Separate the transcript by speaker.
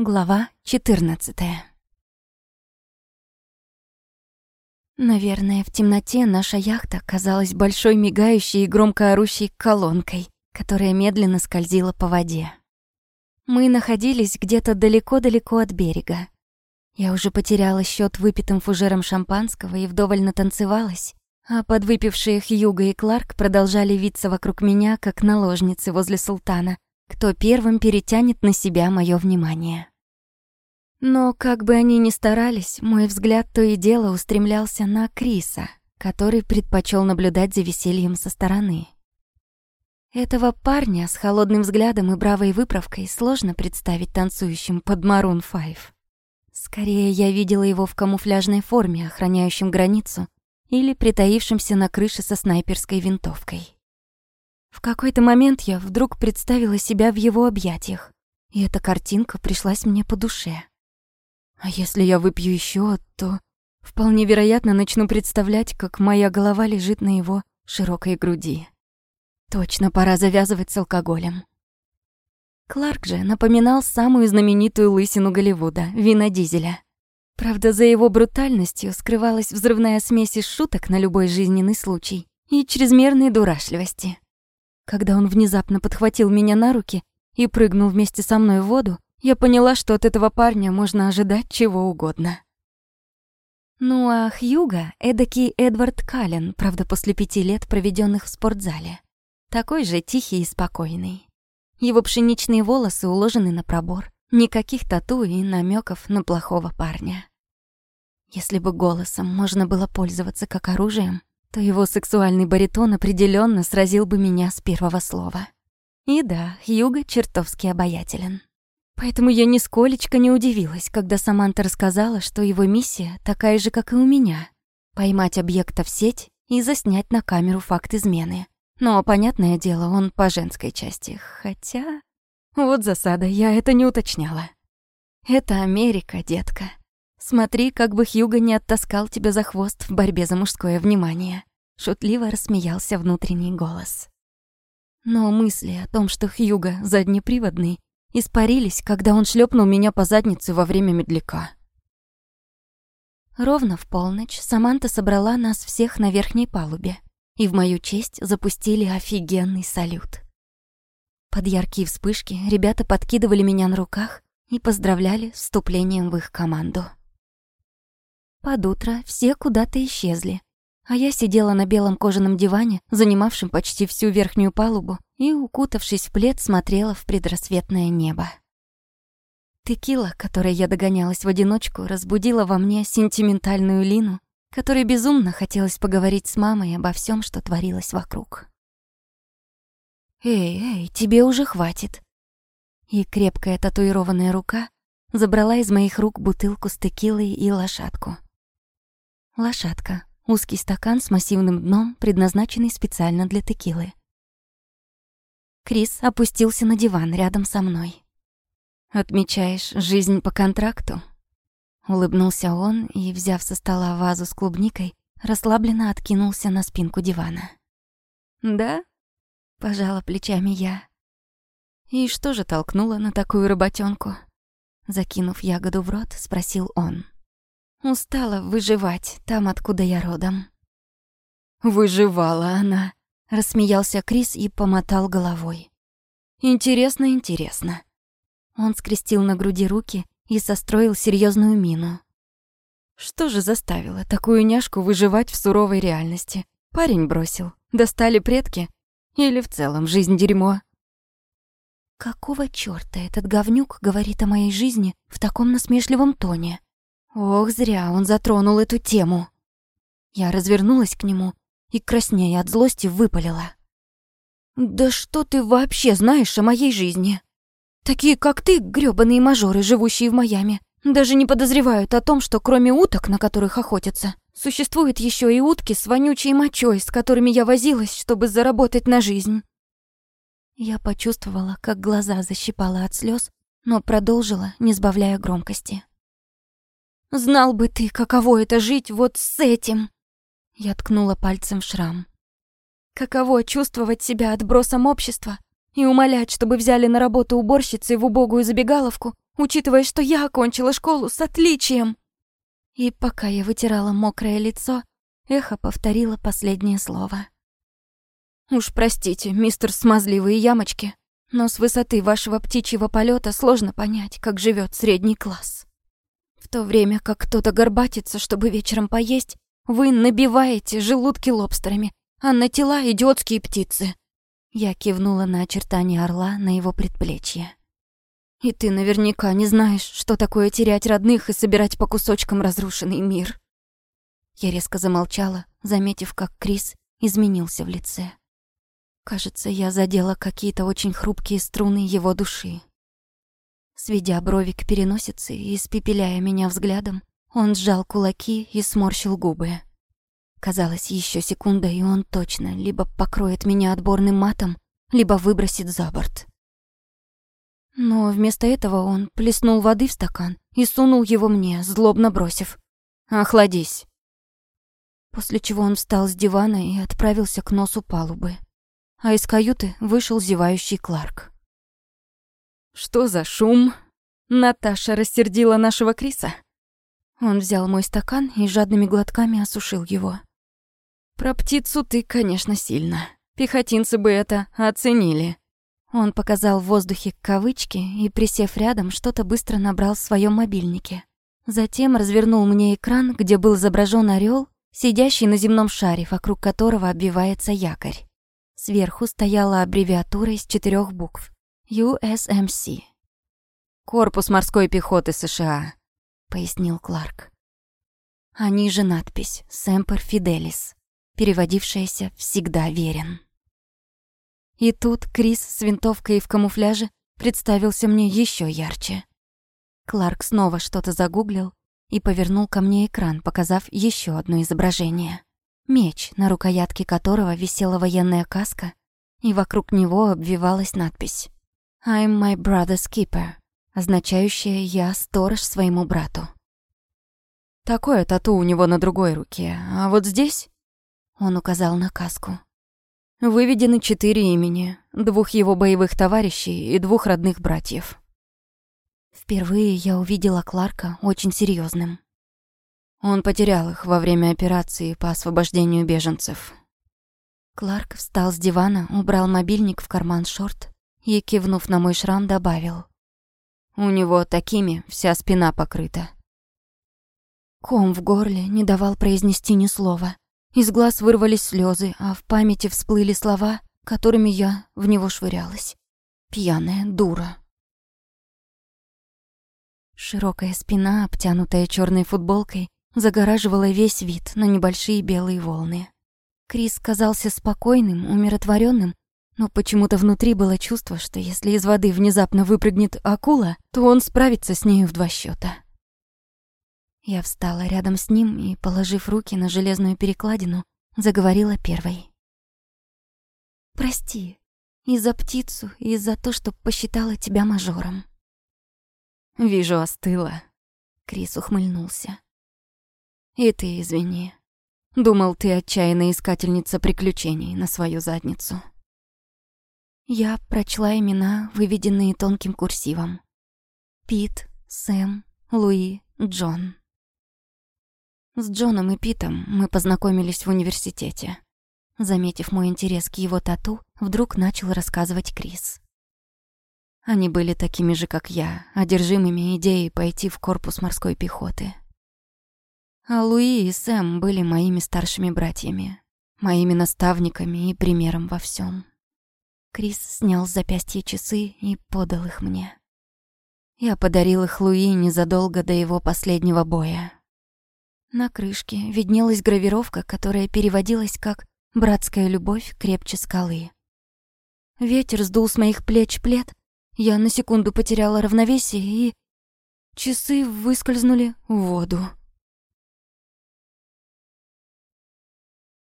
Speaker 1: Глава 14 Наверное, в темноте наша яхта казалась большой мигающей и громко орущей колонкой, которая медленно скользила по воде. Мы находились где-то далеко-далеко от берега. Я уже потеряла счет выпитым фужером шампанского и вдоволь натанцевалась, а подвыпившие Хьюго и Кларк продолжали виться вокруг меня, как наложницы возле султана, кто первым перетянет на себя мое внимание. Но как бы они ни старались, мой взгляд то и дело устремлялся на Криса, который предпочел наблюдать за весельем со стороны. Этого парня с холодным взглядом и бравой выправкой сложно представить танцующим под Maroon 5. Скорее, я видела его в камуфляжной форме, охраняющем границу, или притаившимся на крыше со снайперской винтовкой. В какой-то момент я вдруг представила себя в его объятиях, и эта картинка пришлась мне по душе. А если я выпью еще, то вполне вероятно начну представлять, как моя голова лежит на его широкой груди. Точно пора завязывать с алкоголем. Кларк же напоминал самую знаменитую лысину Голливуда, Вина Дизеля. Правда, за его брутальностью скрывалась взрывная смесь из шуток на любой жизненный случай и чрезмерной дурашливости. Когда он внезапно подхватил меня на руки и прыгнул вместе со мной в воду, я поняла, что от этого парня можно ожидать чего угодно. Ну а Хьюга — эдакий Эдвард Каллен, правда, после пяти лет, проведенных в спортзале. Такой же тихий и спокойный. Его пшеничные волосы уложены на пробор. Никаких тату и намеков на плохого парня. Если бы голосом можно было пользоваться как оружием, то его сексуальный баритон определенно сразил бы меня с первого слова. И да, Хьюго чертовски обаятелен. Поэтому я нисколечко не удивилась, когда Саманта рассказала, что его миссия такая же, как и у меня — поймать объекта в сеть и заснять на камеру факт измены. Но, понятное дело, он по женской части. Хотя... Вот засада, я это не уточняла. Это Америка, детка. Смотри, как бы Хьюго не оттаскал тебя за хвост в борьбе за мужское внимание. Шутливо рассмеялся внутренний голос. Но мысли о том, что Хьюго заднеприводный, испарились, когда он шлепнул меня по заднице во время медляка. Ровно в полночь Саманта собрала нас всех на верхней палубе и в мою честь запустили офигенный салют. Под яркие вспышки ребята подкидывали меня на руках и поздравляли с вступлением в их команду. Под утро все куда-то исчезли, а я сидела на белом кожаном диване, занимавшем почти всю верхнюю палубу, и, укутавшись в плед, смотрела в предрассветное небо. Текила, которой я догонялась в одиночку, разбудила во мне сентиментальную Лину которой безумно хотелось поговорить с мамой обо всем, что творилось вокруг. «Эй, эй, тебе уже хватит!» И крепкая татуированная рука забрала из моих рук бутылку с текилой и лошадку. Лошадка — узкий стакан с массивным дном, предназначенный специально для текилы. Крис опустился на диван рядом со мной. «Отмечаешь жизнь по контракту?» Улыбнулся он и, взяв со стола вазу с клубникой, расслабленно откинулся на спинку дивана. «Да?» — пожала плечами я. «И что же толкнуло на такую работенку? Закинув ягоду в рот, спросил он. «Устала выживать там, откуда я родом». «Выживала она», — рассмеялся Крис и помотал головой. «Интересно, интересно». Он скрестил на груди руки и состроил серьезную мину. Что же заставило такую няшку выживать в суровой реальности? Парень бросил. Достали предки? Или в целом жизнь дерьмо? Какого чёрта этот говнюк говорит о моей жизни в таком насмешливом тоне? Ох, зря он затронул эту тему. Я развернулась к нему и, краснея от злости, выпалила. «Да что ты вообще знаешь о моей жизни?» Такие, как ты, грёбаные мажоры, живущие в Майами, даже не подозревают о том, что кроме уток, на которых охотятся, существуют еще и утки с вонючей мочой, с которыми я возилась, чтобы заработать на жизнь. Я почувствовала, как глаза защипала от слез, но продолжила, не сбавляя громкости. «Знал бы ты, каково это жить вот с этим!» Я ткнула пальцем в шрам. «Каково чувствовать себя отбросом общества, и умолять, чтобы взяли на работу уборщицей в убогую забегаловку, учитывая, что я окончила школу с отличием. И пока я вытирала мокрое лицо, эхо повторило последнее слово. Уж простите, мистер смазливые ямочки, но с высоты вашего птичьего полета сложно понять, как живет средний класс. В то время как кто-то горбатится, чтобы вечером поесть, вы набиваете желудки лобстерами, а на тела идиотские птицы. Я кивнула на очертания орла на его предплечье. И ты наверняка не знаешь, что такое терять родных и собирать по кусочкам разрушенный мир. Я резко замолчала, заметив, как Крис изменился в лице. Кажется, я задела какие-то очень хрупкие струны его души. Сведя брови к переносице и испепеляя меня взглядом, он сжал кулаки и сморщил губы. Казалось, еще секунда, и он точно либо покроет меня отборным матом, либо выбросит за борт. Но вместо этого он плеснул воды в стакан и сунул его мне, злобно бросив. «Охладись». После чего он встал с дивана и отправился к носу палубы. А из каюты вышел зевающий Кларк. «Что за шум?» Наташа рассердила нашего Криса. Он взял мой стакан и жадными глотками осушил его. «Про птицу ты, конечно, сильно. Пехотинцы бы это оценили. Он показал в воздухе кавычки и, присев рядом, что-то быстро набрал в своем мобильнике. Затем развернул мне экран, где был изображен орел, сидящий на земном шаре, вокруг которого обвивается якорь. Сверху стояла аббревиатура из четырех букв. USMC. «Корпус морской пехоты США», — пояснил Кларк. А ниже надпись «Semper Fidelis», переводившаяся «Всегда верен». И тут Крис с винтовкой в камуфляже представился мне еще ярче. Кларк снова что-то загуглил и повернул ко мне экран, показав еще одно изображение. Меч, на рукоятке которого висела военная каска, и вокруг него обвивалась надпись «I'm my brother's keeper», означающая «Я сторож своему брату». Такое тату у него на другой руке, а вот здесь... Он указал на каску. Выведены четыре имени, двух его боевых товарищей и двух родных братьев. Впервые я увидела Кларка очень серьезным. Он потерял их во время операции по освобождению беженцев. Кларк встал с дивана, убрал мобильник в карман шорт и, кивнув на мой шрам, добавил. У него такими вся спина покрыта. Ком в горле не давал произнести ни слова. Из глаз вырвались слезы, а в памяти всплыли слова, которыми я в него швырялась. Пьяная дура. Широкая спина, обтянутая черной футболкой, загораживала весь вид на небольшие белые волны. Крис казался спокойным, умиротворенным, но почему-то внутри было чувство, что если из воды внезапно выпрыгнет акула, то он справится с нею в два счета. Я встала рядом с ним и, положив руки на железную перекладину, заговорила первой. «Прости, и за птицу, и за то, что посчитала тебя мажором». «Вижу, остыла», — Крис ухмыльнулся. «И ты извини. Думал, ты отчаянная искательница приключений на свою задницу». Я прочла имена, выведенные тонким курсивом. Пит, Сэм, Луи, Джон. С Джоном и Питом мы познакомились в университете. Заметив мой интерес к его тату, вдруг начал рассказывать Крис. Они были такими же, как я, одержимыми идеей пойти в корпус морской пехоты. А Луи и Сэм были моими старшими братьями, моими наставниками и примером во всем. Крис снял с запястья часы и подал их мне. Я подарил их Луи незадолго до его последнего боя. На крышке виднелась гравировка, которая переводилась как «Братская любовь крепче скалы». Ветер сдул с моих плеч плед, я на секунду потеряла равновесие и... Часы выскользнули в воду.